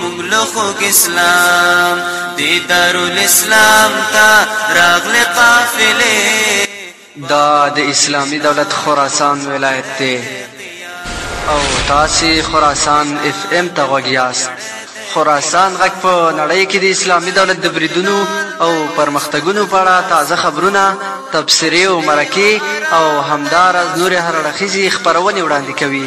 مونږ له خوږ اسلام دی دارالاسلام ته راغلې قافلې دا د اسلامي دولت خراسان ولایت دی او تاسې خراسان اف ام ته غوږ یاست خراسان غږ په نړۍ کې د اسلامي دولت د بریدونو او پرمختګونو په اړه تازه خبرونه تبصرې او مرکې او همداراز نورې هر اړخیزې خپرونې وړاندې کوي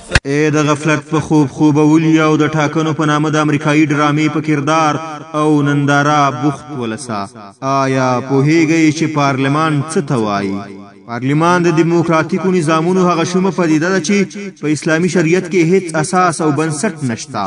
ای د غفلت په خوب خوبولي او د ټاکنو په نامه د امریکایي ډرامې په کردار او ننداره بوخت ولسه! آیا پوهېږئ چې پارلمان څه ته وايي؟ پارلمان د دیموکراتیکو نظامونو هغه شومه پدیده ده چې په اسلامي شریعت کې هېڅ اساس او بنسټ نشته.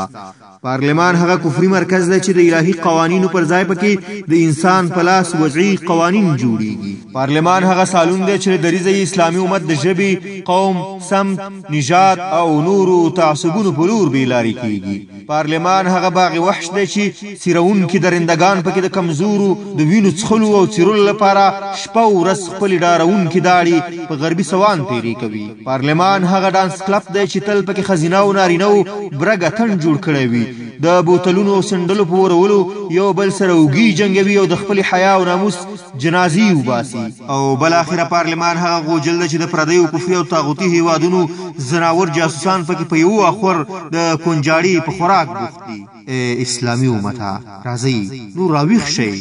پارلمان هغه کفري مرکز دی چې د الهي قوانینو پر ځای پکې د انسان په لاس وضعي قوانین جوړیږي پارلمان هغه سالون دی چې دریځه یې اسلامي امت د ژبې قوم سمت نژاد او نورو تعصبونو په لور بې لارې کیږي پارلمان هغه باغ وحش دی چې سیرونکي درندګان پکې د کمزورو د وینو څښلو او څیرلو لپاره شپه او ورځ خپلې ډارونکې داړي په غربي سوان تیرې کوي پارلمان هغه ډانس کلب دی چې تل پکې خزینه او نارینه او برګ اتن جوړ کړی وي د بوتلونو او سندلو په ورولو یو بل سره اوږي جنګوي او د خپل حیا او ناموس جنازي وباسي او بل اخره پارلمان هغه غوجل دی چې د پردیو کفري او طاغوتي هیوادونو زناور جاسوسان پکې په یو اخور د کونجاړي په خوراک بوخت دي ای اسلامي امته! راځئ نور راویښ شئ!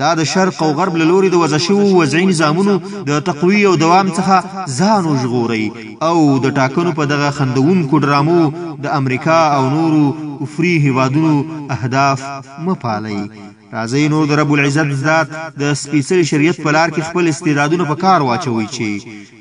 دا د شرق او غرب له لوري د وضع شوو وضعي نظامونو د تقویې او دوام څخه ځان وژغورئ او د ټاکنو په دغه خندوونکو ډرامو د امریکا او نورو کفري هېوادونو اهداف مه پالئ! راځئ نور د رب العزت ذات د سپېڅلي شریعت په لار کې خپل استعدادونه په کار واچوئ چې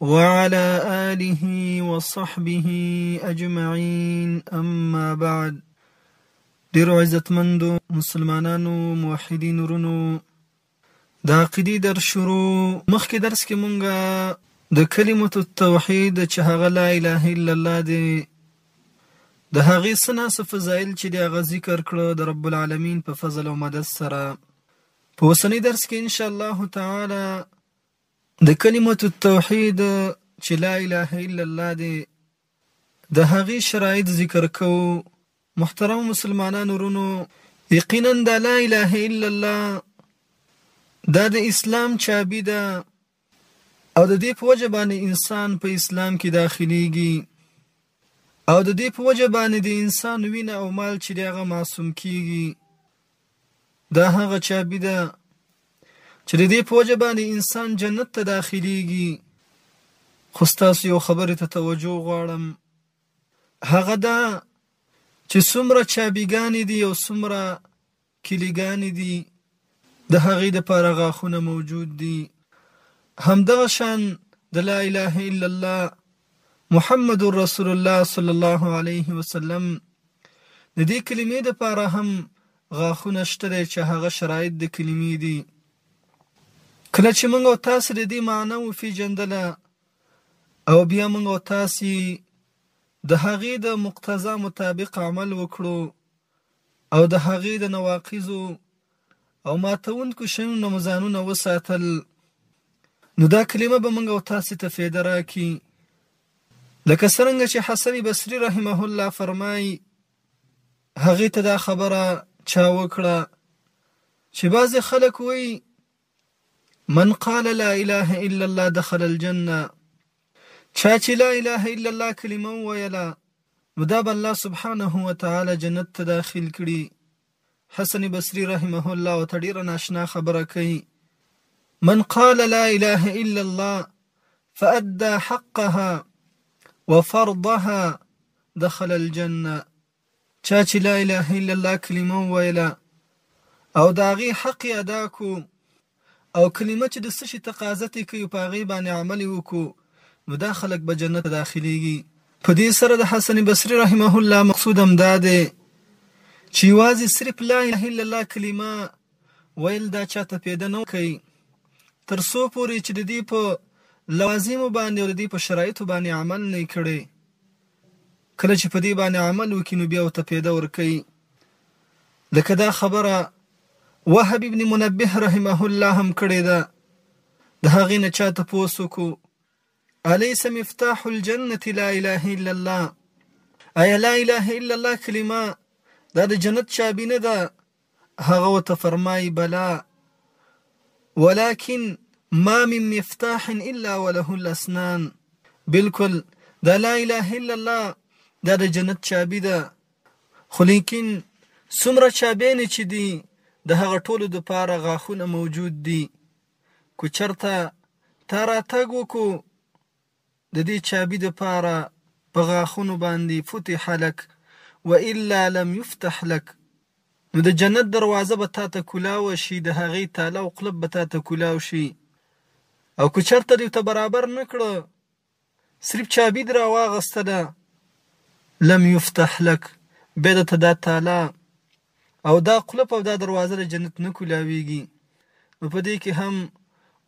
وعلى آله وصحبه أجمعين أما بعد ډیرو عزتمندو مسلمانانو موحدینو رونو د عقیدی در شروع مخکې درس کې مونږه د کلمت التوحید چې هغه لا اله الا الله دی د هغه سنا فضایل چې د هغه ذکر کړو د رب العالمین په فضل او مدد سره په وسنی درس کې ان شاء الله تعالی د کلمة التوحيد چې لا اله الا الله دی د هغې شرايط ذکر کوو، محترمو مسلمانانو ورونو! يقيناً دا لا اله الا الله دا د اسلام چابي ده او د دې په وجه باندې انسان په اسلام کې داخليږي. او د دې په وجه باندې د انسان وینه او مال چې دی هغه معصوم کیږي دا هغه چابي ده چې د دې په وجه باندې انسان جنت ته داخليږي خو ستاسو یو خبرې ته توجه غواړم هغه دا چې څومره چابیګانې دي او څومره کلي ګانې دي، د هغې لپاره غاښونه موجود دي، همدغه شان د لا اله الا الله محمد رسول الله صلی الله علیه وسلم د دې کلمې لپاره هم غاښونه شته دی چې هغه شرایط د کلمې دي کله چې موږ او تاسو د دې معنی و پیژندله او بیا موږ او تاسو د هغې د مقتضا مطابق عمل وکړو او د هغې د نواقضو او ماتوونکو شیانو نه مو ځانونه وساتل نو دا کلمه به موږ او تاسې ته فایده راکړي لکه څرنګه چې حسن بصري رحمه الله فرمایي هغې ته دا خبره چا وکړه چې بعضې خلک وایي من قال لا اله الا الله دخل الجنه چا چې لا اله الا الله کلمه وویله نو دا به الله سبحانه وتعالی جنت ته داخل کړي حسن بصری رحمه الله او ته ډیره ناشنا خبره کوي من قال لا اله الا الله فأدى حقها وفرضها دخل الجنه چا چې لا اله الا الله کلمه وویله او د هغې حق یې ادا کو او کلمه چې د څه شي تقاضا ترې کوي په هغې باندې عمل یې وکړو نو دا خلک به جنت ته داخلېږي په دې سره د حسن بصري رحمه الله مقصود هم دا دی چې یوازې صرف لا اله الا الله کلمه ویل دا چاته پیدا نه کوي تر څو پورې چې د دې په لوازمو باندې او د دې په شرایطو باندې عمل نه کړي کله چې په دې باندې عمل وکړي نو بیا ورته پیدا ورکوي لکه دا خبره وهب ابن منبه رحمه الله هم کړې ده د هغې نه چا تپوس وکړو الیس مفتاح الجنة لا اله الا الله ایا لا اله الا الله کلمه دا د جنت چابي نه ده هغه ورته فرمايي، بلا، ولکن ما من مفتاح الا وله الاسنان، بالکل دا لا اله الا الله دا د جنت چابي ده، خو ليکن څومره چابيانې چې دي د هغه ټولو دپاره غاښونه موجود دي، که چرته تا راتګ وکړو، د دې چابي د پاره په غاښونو باندې فتح لک والا لم یفتح لک نو د جنت دروازه به تاته کولاو شي د هغې تاله او قلب به تاته کولاو شي او که چرته دې ته برابر نه کړه صرف چابي دې راواغستله لم یفتح لک بیا درته دا تاله او دا قلف او دا دروازه د جنت نه کولاویږي نو په دې کې هم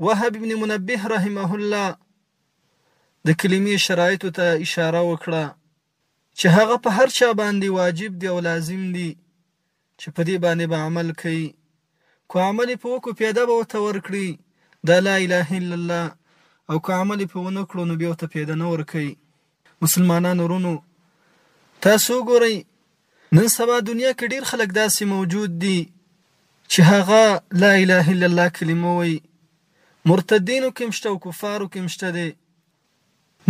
وهب ابن منبه رحمه الله د کلمې شرایطو ته اشاره وکړه چې هغه په هر چا باندې واجب دی او لازم دی چې په دې باندې به عمل کوي کو عمل په وکړو پیدا به وته ورکړي دا لا اله الا الله او کو عمل په ونه کړو نو بیا ته پیدا نه ورکړي مسلمانانو ورونو تاسو وګورئ نن سبا دنیا کې ډیر خلک داسې موجود دي چې هغه لا اله الا الله کلمه وایي مرتدینو کې مشته او کفارو کې مشته دی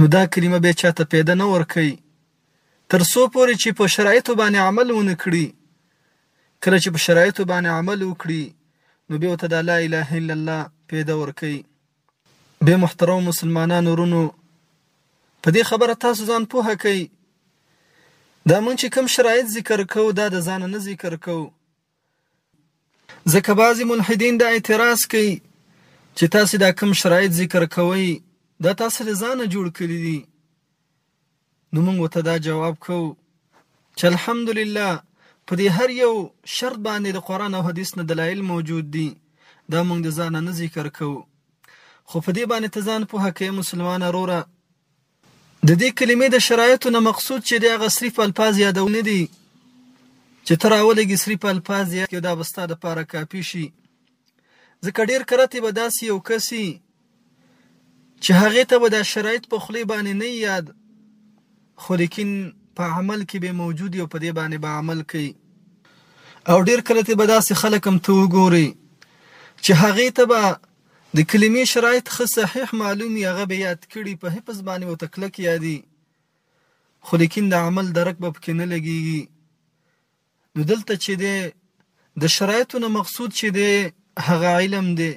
نو دا کلمه به چاته پیدا نه ورکي تر څو پورې چې په شرایطو باندې عمل ونه کړي کله چې په شرایطو باندې عمل وکړي نو به ته د لا اله الا الله پیدا ورکي بې محترمو مسلمانانو ورونو په دې خبره تاسو ځان پوهه کړئ دا مونږ چې کوم شرایط ذکر کوو دا د ځانه نه ذکر کوو ځکه بعضې ملحدین دا اعتراض کوي چې تاسې دا کوم شرایط ذکر کوئ دا تاسې د ځانه جوړ کړي دي نو موږ ورته دا جواب کوو چې الحمدلله په دې هر یو شرط باندې د قرآن او حدیث نه دلایل موجود دي دا موږ د ځانه نه ذکر کوو خو په دې باندې ته ځان پوهه کوې مسلمانه روره د دې کلمې د شرایطو نه مقصود چې د هغه صرف الفاظ یادو نه دي چې تر اولګي صرف الفاظ یاد کې دا بستا د پاره کافي شي ځکه ډیر کرته به داسې یو کسي چې هغې ته به دا شرایط په خولې باندې نه یاد خو لیکن په عمل کې به موجود او په دې باندې به عمل کوي او ډیر کله ته به داسې خلک هم ته وګوري چې هغه ته به د کلمې شرایط خه صحیح معلومي هغه به یاد کړي په حفظ باندې او تکلک یادي خو لیکن د عمل درک به پکې نه لګيږي نو دلته چې دی د شرایطو نه مقصود چې دی هغه علم دی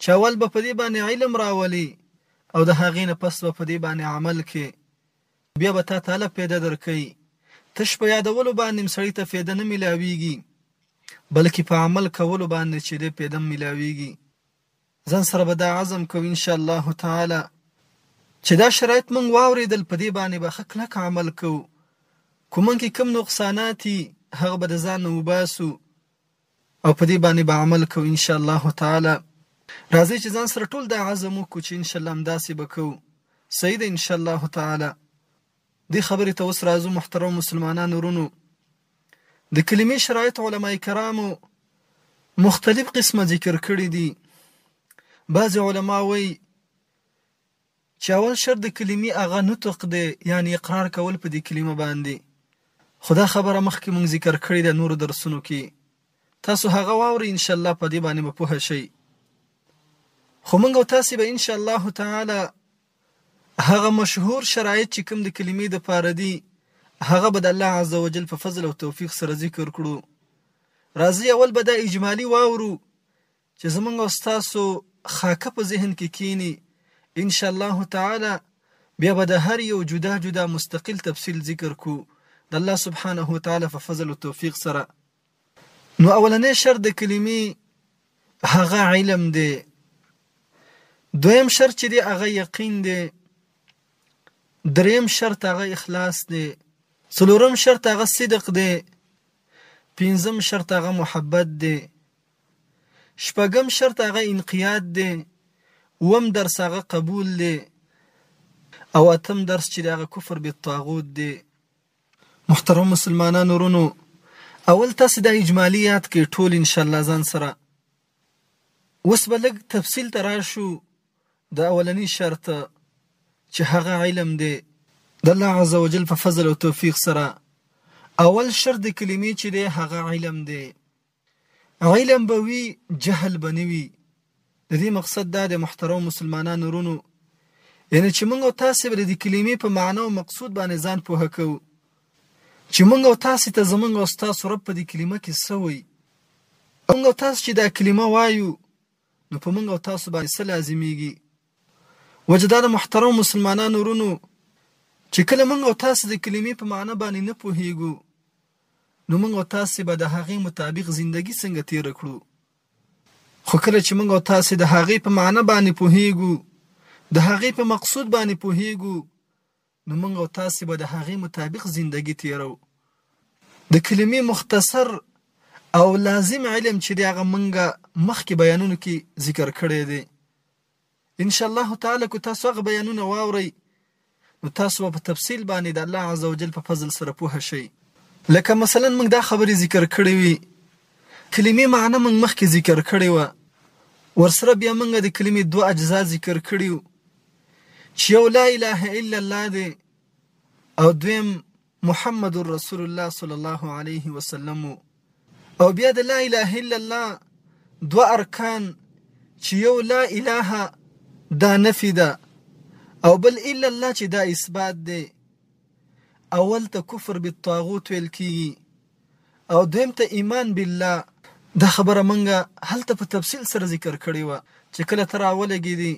چې اول به په دې باندې علم راولي او د هغې نه پس به په دې باندې عمل کې بیا به تا تعالی پیدا درکوي تش په یادولو باندې سړی ته فایده نه ملاویږي بلکې په عمل کولو باندې چې دی پیدا ملاویږي ځان سره به دا عزم کوم ان شاء الله تعالی چې دا شرایط مونږ واوریدل په دې باندې به ښه کلک عمل کوو که مونږ کې کوم نقصانات دي هغه به د ځان نه وباسو او په دې باندې به عمل کوو ان شاء الله تعالی راځي چې ځان سره ټول دا عزم وکړو چې ان شاء الله همداسې به کوو صحیح ده ان شاء الله تعالی دې خبرې ته اوس راځو محترمو مسلمانانو ورونو د کلمې شرایط علما کرامو مختلف قسمه ذکر کړي دي بعضې علما وایي چې اول شرط د کلمې هغه نطق دی یعنی اقرار کول په دې کلمه باندې خو دا خبره مخکې مونږ ذکر کړې ده نورو درسونو کې تاسو هغه واورئ انشاءالله په دې باندې به پوه شئ خو مونږ او تاسې به انشاءالله تعالی هغه مشهور شرایط چې کوم د کلمې دپاره دي هغه به د الله عزوجل په فضل او توفیق سره ذکر کړو راځي اول به دا اجمالی واورو چې زمونږ او ستاسو خاکه په ذهن کې کینی ان شاء الله تعالی بیا به د هر یو جدا جدا مستقل تفصیل ذکر کو د الله سبحانه وتعالی په فضل او توفیق سره نو اولنی شرط د کلمې هغه علم دی دویم شرط چې دی هغه یقین دی دریم شرط هغه اخلاص دی څلورم شرط هغه صدق دی پنځم شرط هغه محبت دی شپږم شرط هغه انقیاد دی وم درس هغه قبول دی او اتم درس چې هغه کفر بالطاغوت دی محترم مسلمانانو ورونو اول تاسو دا اجمالي یاد کې ټول ان شاء الله ځان سره اوس به لږ تفصیل ته راشو د اولنی شرط چې هغه علم دی د الله عزوجل په فضل او توفیق سره اول شرط د کلمې چې دی هغه علم دی علم به وي جهل به نه وي د دې مقصد دا دی محترم مسلمانانو ورونو یعنی چې موږ او تاسو به د دې کلمې په معنا او مقصود باندې ځان پوه کوو چې موږ او تاسو ته زمونږ او تاسو رب په دې کلمه کې څه وایي موږ او تاسو چې دا کلمه وایو نو په موږ او تاسو باندې څه لازمیږي وجدان محترم مسلمانانو ورونو چې کله موږ او تاسو د کلمې په معنی باندې نه پوهیږو نو موږ او تاسې به د هغې مطابق زندګي څنګه تېره کړو؟ خو کله چې موږ او تاسې د هغې په معنی باندې پوهېږو، د هغې په مقصود باندې پوهېږو، نو موږ او تاسې به د هغې مطابق زندګي تېروو. د کلمې مختصر او لازم علم چې دی هغه موږ مخکې بیانونو کې ذکر کړی دی. ان شاء الله تعالی که تاسو هغه بیانونه واورئ نو تاسو به په تفصیل باندې د الله عزوجل په فضل سره پوه شئ. لکه مثلا موږ دا خبرې ذکر کړې وي کلمې معنی موږ مخکې ذکر کړې وه ورسره بیا موږ د کلمې دوه اجزا ذکر کړي چې یو لا اله الا الله دی او دویم محمد رسول الله صلی الله علیه وسلم وو او بیا د لا اله الا الله دوه ارکان چې یو لا اله دا نفي ده او بل الا الله چې دا اثبات دی اول ته کفر بالطاغوت ویل کیږي او دویم ته ایمان بالله دا خبره منګه هلته په تفصیل سره ذکر کړی و چې کله تر اوله کې دي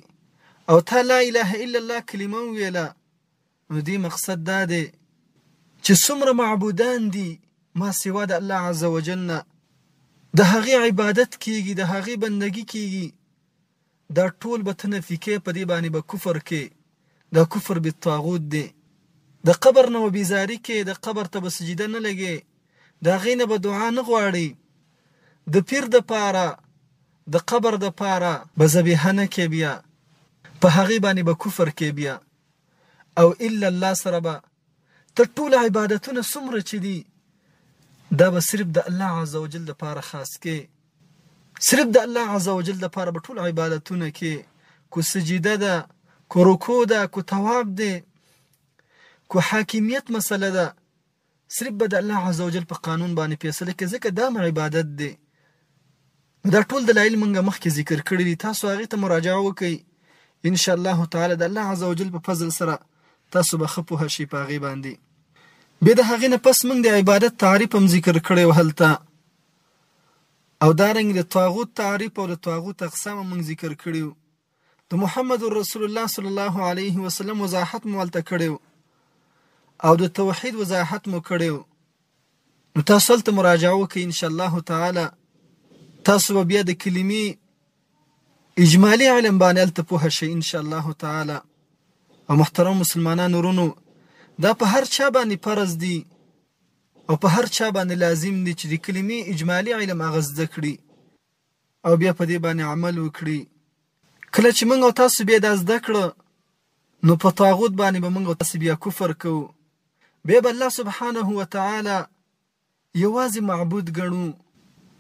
او تا لا اله الا الله کلمه ویله نو دې مقصد دا دی چې څومره معبودان دي ما سوا د الله عز وجل نه د هغې عبادت کیږي د هغې بندگی کیږي دا ټول به ته نفي کې په دې باندې به کفر کې دا کفر بالطاغوت دی د قبر نه به بیزاری کې د قبر ته به سجده نه لګې د هغې نه به دعا نه غواړي د پیر د پاره د قبر د پاره به ذبیحه نه کې بیا په هغې باندې به کفر کې بیا او الا الله سره به ته ټول عبادتونه څومره چې دي دا به صرف د الله عزوجل لپاره خاص کې صرف د الله عزوجل لپاره به ټول عبادتونه کې کو سجده ده کو رکوع ده کو ثواب ده کو حاکمیت مسله ده صرف به د الله عزوجل په قانون باندې فیصله کوي ځکه دا هم عبادت دی نو دا ټول دلایل مونږه مخکې ذکر کړی دي تاسو هغه ته مراجعه وکړئ ان شاء الله تعالی د الله عزوجل په فضل سره تاسو به خپو هشي پاغي باندې به د هغه نه پس مونږ د عبادت تعریف هم ذکر کړی او هلته او دارنګ د طاغوت تعریف او د طاغوت اقسام مونږ ذکر کړیو د محمد رسول الله صلی الله علیه وسلم وضاحت مو ولته کړیو او د توحید وضاحت مو کړیو نو تاسو ته مراجعه وکړئ ان شاء الله تعالی تاسو به بیا د کلمې اجمالی علم باندې الته پوه شئ ان شاء الله تعالی او محترم مسلمانانو ورونو دا په هر چا باندې فرض دي او په هر چا باندې لازم دي چې د کلمې اجمالی علم اغزده کړي او بیا په دې باندې عمل وکړي. کله چې موږ او تاسو بیا دا زده کړه نو په طاغوت باندې به موږ او تاسو بیا کفر کوو بیا به الله سبحانه وتعالی یوازې معبود ګڼو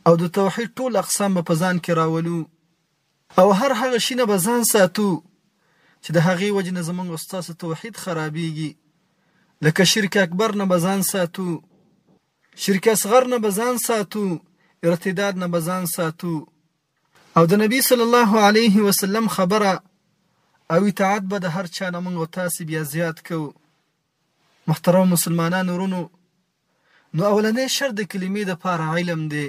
او د توحید ټول اقسام به په ځان کې راولو او هر هغه شي نه به ځان ساتو چې د هغې وجې نه زموږ او ستاسو توحید خرابېږي لکه شرک اکبر نه به ځان ساتو شرک اصغر نه بزان ساتو ارتداد نه بزان ساتو او د نبی صلی الله علیه وسلم خبره او اطاعت به د هر چا نه موږ تاسو بیا زیات کو محترم مسلمانانو ورونو نو اولنې شرط د کلمې د پاره علم دی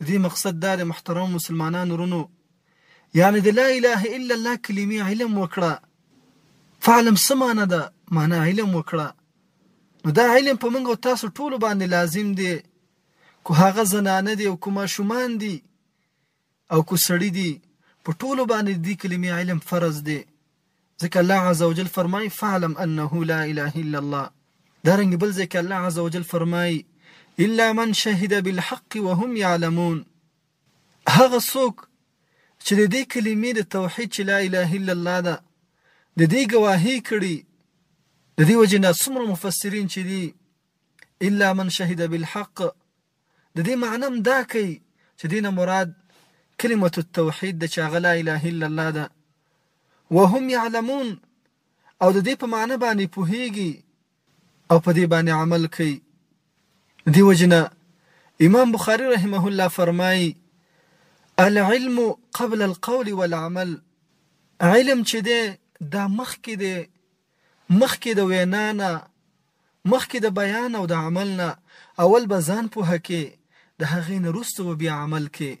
د دې مقصد دا دی محترمو مسلمانانو ورونو یعنې د لا اله الا الله کلمې علم وکړه فعلم څه معنی ده معنی علم وکړه نو دا علم په موږ او تاسو ټولو باندې لازم دی کو هغه زنانه دي او کو ماشومان دي او کو سړي دي په ټولو باندې د کلمې علم فرض دی ځکه الله عزوجل فرمايي، فاعلم انه لا اله الا الله. دارنګه بل ځای کې الله عزوجل فرمايي، الا من شهد بالحق وهم يعلمون. هغه څوک چې د دې کلمې د توحید چې لا اله الا الله ده د دې ګواهی کړي د دې وجه نه څومره مفسرین چې دي الا من شهد بالحق د دې معنی هم دا کوي چې دې نه مراد کلمة التوحید ده چې هغه لا اله الا الله ده، وهم یعلمون او د دې په معنی باندې پوهیږي او په دې باندې عمل کوي. د دې وجې نه امام بخاري رحمه الله فرمایي، العلم قبل القول والعمل، علم چې دی دا مخکې دی مخکې د وینا نه، مخکې د بیان او د عمل نه اول به ځان پوهه کې، د هغې نه روسته به بیا عمل کې.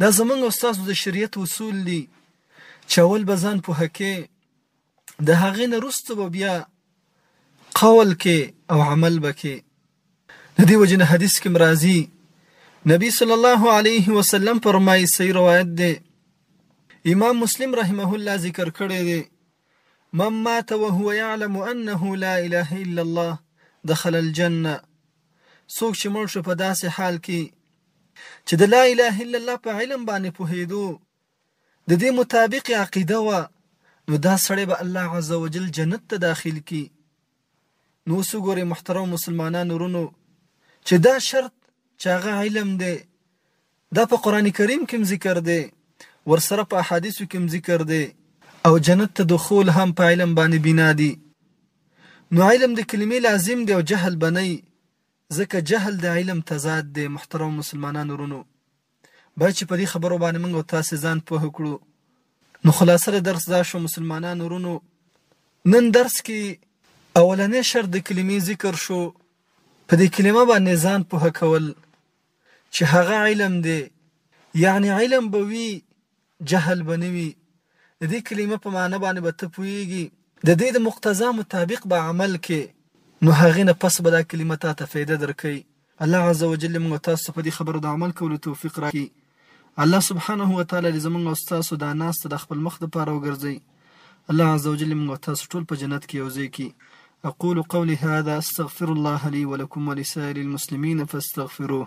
دا زمونږ او ستاسو د شریعت اصول دي چې اول به ځان پوهه کې، د هغې نه روسته به بیا قول کې او عمل به کې. د دې وجې نه حدیث کې هم راځي، نبی صلی الله علیه وسلم فرمایي، صحیح روایت دی، امام مسلم رحمه الله ذکر کړی دی، من مات وهو يعلم انه لا اله الا الله دخل الجنه څوک چې مړ شو په داسې حال کې چې د لا اله الا الله په علم باندې پوهېدو د دې مطابق عقیده وه نو دا سړی به الله عزوجل جنت ته داخل کی نو اوس وګورئ محترمو مسلمانانو ورونو چې دا شرط چې هغه علم دی دا په قران کریم کې ذکر دی ورسره په احادیثو کې ذکر دی او جنت ته دخول هم په علم باندې بنا دی نو علم د کلمې لازم دی او جهل بنئ ځکه جهل د علم تضاد دی محترم مسلمانانو ورونو باید چې په دې خبرو باندې موږ او تاسې ځان پوه کړو نو خلاصه د درس دا شو مسلمانانو ورونو نن درس کې اولنې شرط د کلمې ذکر شو په دې کلمه باندې ځان په کول چې هغه علم دی یعنی علم به وی جهل به نه وي. د دې کلمه په معنی باندې به ته پوهېږي. د دې د مقتضا مطابق به عمل کې نو هغې نه پس به دا کلمه تا ته فیده درکوي. الله عز وجل دې موږ او تاسو ته په دې خبره د عمل کولو توفیق راکړي. الله سبحانه وتعالی دې زموږ او ستاسو دا ناسته د خپل مخ لپاره وګرځوي. الله عز وجل دې موږ او تاسو ټول په جنت کې یو ځای کړي. اقول قولي هذا استغفر الله لي ولکم ولسائر المسلمين فاستغفروه.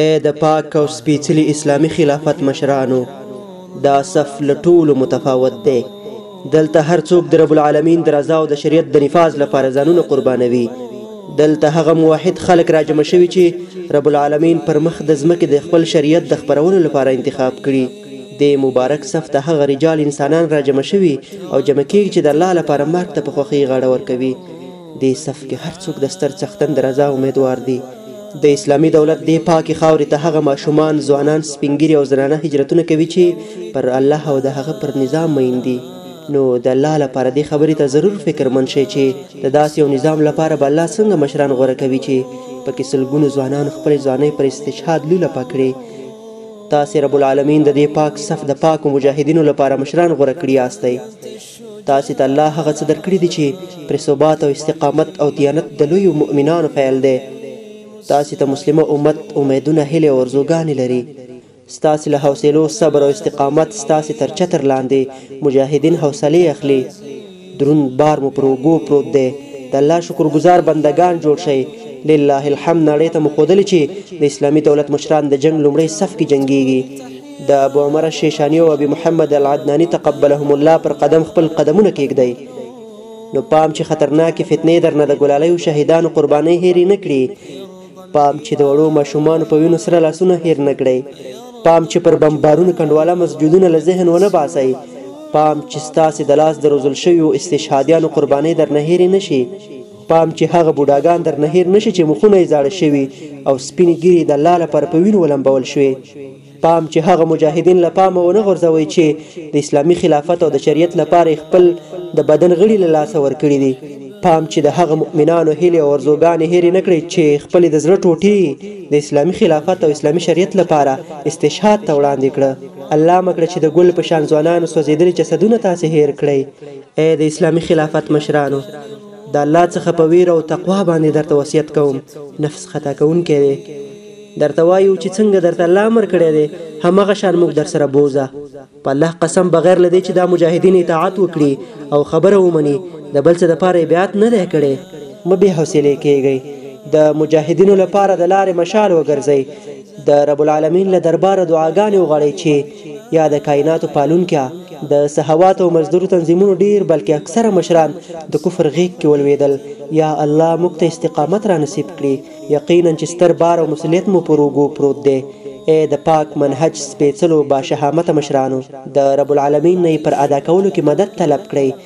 اې د پاک او سپېڅلي اسلامي خلافت مشرانو! دا صف له ټولو متفاوت دی. دلته هر څوک د رب العالمین د رضا او د شریعت د نفاذ لپاره ځانونه قربانوي. دلته هغه موحد خلک راجمع شوي چې رب العالمین پر مخ د ځمکې د خپل شریعت د خپرولو لپاره انتخاب کړي. دې مبارک صف ته هغه رجال انسانان راجمع شوي او جمع کېږي چې د الله لپاره مرګ ته په خوښۍ غاړه ورکوي. دې صف کې هر څوک د ستر څښتن د رضا امېدوار دي. د اسلامي دولت دې پاکې خاورې ته هغه ماشومان، ځوانان، سپين ږيري او زنانه هجرتونه کوي چې پر الله او د هغه پر نظام مئين دي. نو د الله لپاره دې خبرې ته ضرور فکر مند شئ چې د داسې يو نظام لپاره به الله څنګه مشران غوره کوي چې پکې سلګونو ځوانان خپلې ځوانۍ پر استشهاد لولپه کړي. تاسې رب العالمين د دې پاک صف د پاکو مجاهدينو لپاره مشران غوره کړي ياستئ. تاسې ته الله هغه څه درکړي دي چې پرې ثبات او استقامت او دیانت د لویو مؤمنانو فعل دی. تاسې ته مسلمه امت امیدونه، هیلې او ارزوګانې لري. ستاسې له حوصلو، صبر او استقامت ستاسې تر چتر لاندې مجاهدین حوصلې اخلي. دروند بار مو پر اوږو پروت دی. د الله شکرګزار بندګان جوړ شئ. لله الحمد نړۍ ته مو ښودلې چې د اسلامي دولت مشران د جنګ لومړۍ صف کې جنګېږي. د ابو عمر الشیشانی او ابي محمد العدناني تقبلهم الله پر قدم خپل قدمونه کېږدئ نو پام چې خطرناکې فتنې درنه د ګلالیو شهیدانو قربانۍ هېرې نه کړي پام چې د وړو ماشومانو په وینو سره لاسونه هېر نه کړئ پام چې پر بمبارونو کنډواله مسجدونه له ذهن ونه باسئ پام چې ستاسې د لاس د روزل شویو استشهادیانو قربانۍ درنه هېرې نه شي پام چې هغه بوډاګان درنه هېر نه شي چې مخونه یې زاړه شوي او سپینې ږیرې یې د الله لپاره په وینو ولمبول شوې. پام چې هغه مجاهدین له پامه ونه غورځوئ چې د اسلامي خلافت او د شریعت لپاره یې خپل د بدن غړي له لاسه ورکړي دي. پام چې د هغه مؤمنانو هیلې او ارزوګانې هېرې نه کړئ چې خپلې د زړه ټوټې یې د اسلامي خلافت او اسلامي شریعت لپاره استشهاد ته وړاندې کړه. الله مه کړه چې د ګل په شان ځوانانو سوځېدلي جسدونه تاسې هېر کړئ ای د اسلامي خلافت مشرانو! د الله څخه په وېره او تقوا باندې درته وصیت کوم، نفس خطا کوونکی دی. درته وایو چې څنګه درته الله امر کړی دی، همغه شان موږ درسره بوځه. په الله قسم بغیر له دې چې دا مجاهدین اطاعت وکړي او خبره ومني، د بل څه لپاره یې بیعت نه دی کړی. مه بې حوصلې کېږئ، د مجاهدینو لپاره د لارې مشال وګرځئ، د رب العالمین له درباره دعاګانې وغواړئ چې یا د کائناتو پالونکیا د سهوات او مزدورو تنظیمونو ډیر بلکې اکثره مشران د کفر غیږ کې ولویدل یا الله موږ ته استقامت را نصیب کړي یقینا چې ستر بار او مسؤلیت مو پر اوږو پروت دی ای د پاک منهج سپیڅلو باشهامته مشرانو د رب العالمین نه یې پر ادا کولو کې مدد طلب کړئ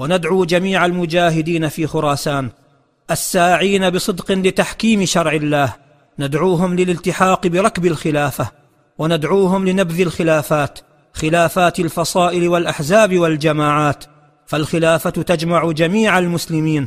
وندعو جميع المجاهدين في خراسان الساعين بصدق لتحكيم شرع الله ندعوهم للالتحاق بركب الخلافه وندعوهم لنبذ الخلافات خلافات الفصائل والاحزاب والجماعات فالخلافه تجمع جميع المسلمين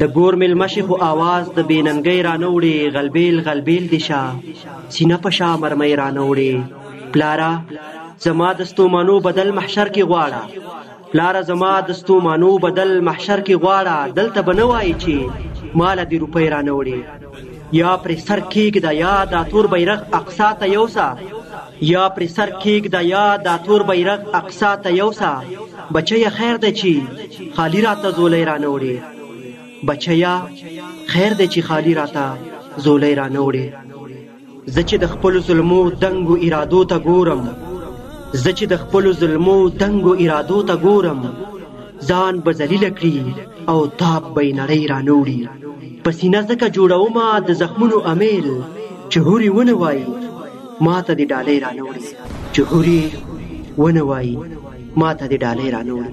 د ګور مېلمه شې خو آواز د بې ننګۍ رانه وړې غلبېل غلبېل دې شه سینه په شا مرمۍ رانه وړې پلاره زما د ستومانو بدل محشر کې غواړه پلاره زما د ستومانو بدل محشر کې غواړه دلته به نه وایې چې ماله دې روپۍ رانه وړې یا پر سر کېږده یا دا تور بیرغ اقصا ته یوسه یا پر سر کېږده یا دا تور بیرغ اقصا ته یوسه بچیه خیر دی چې خالی راته زولی رانه وړې بچیه خیر دی چې خالی راته زولی رانه وړې زه چې د خپلو ظلمو دنګو ارادو ته ګورم زه چې د خپلو ظلمو دنګو ارادو ته ګورم ځان به ذلیل کړي او تاب به یې نړۍ رانوړي په سینه ځکه جوړوم د زخمونو امیل چې هوري ونه وایي ما ته دې ډالۍ رانوړي چې هوري ونه وایي ما ته دې ډالۍ رانوړي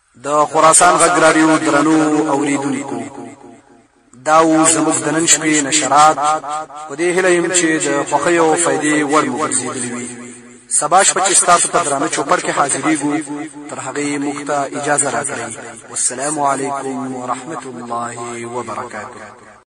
د خراسان غږ راډیو درنو اوریدونکو دا و زموږ د نن شپې نشرات په دې هیله یم چې د خوښۍ او فایدې وړ مو ګرځېدلي وي سبا شپه چې ستاسو په درانه چوپړ کې حاضرېږو تر هغې موږ ته اجازه راکړئ والسلام علیکم ورحمة الله وبرکاته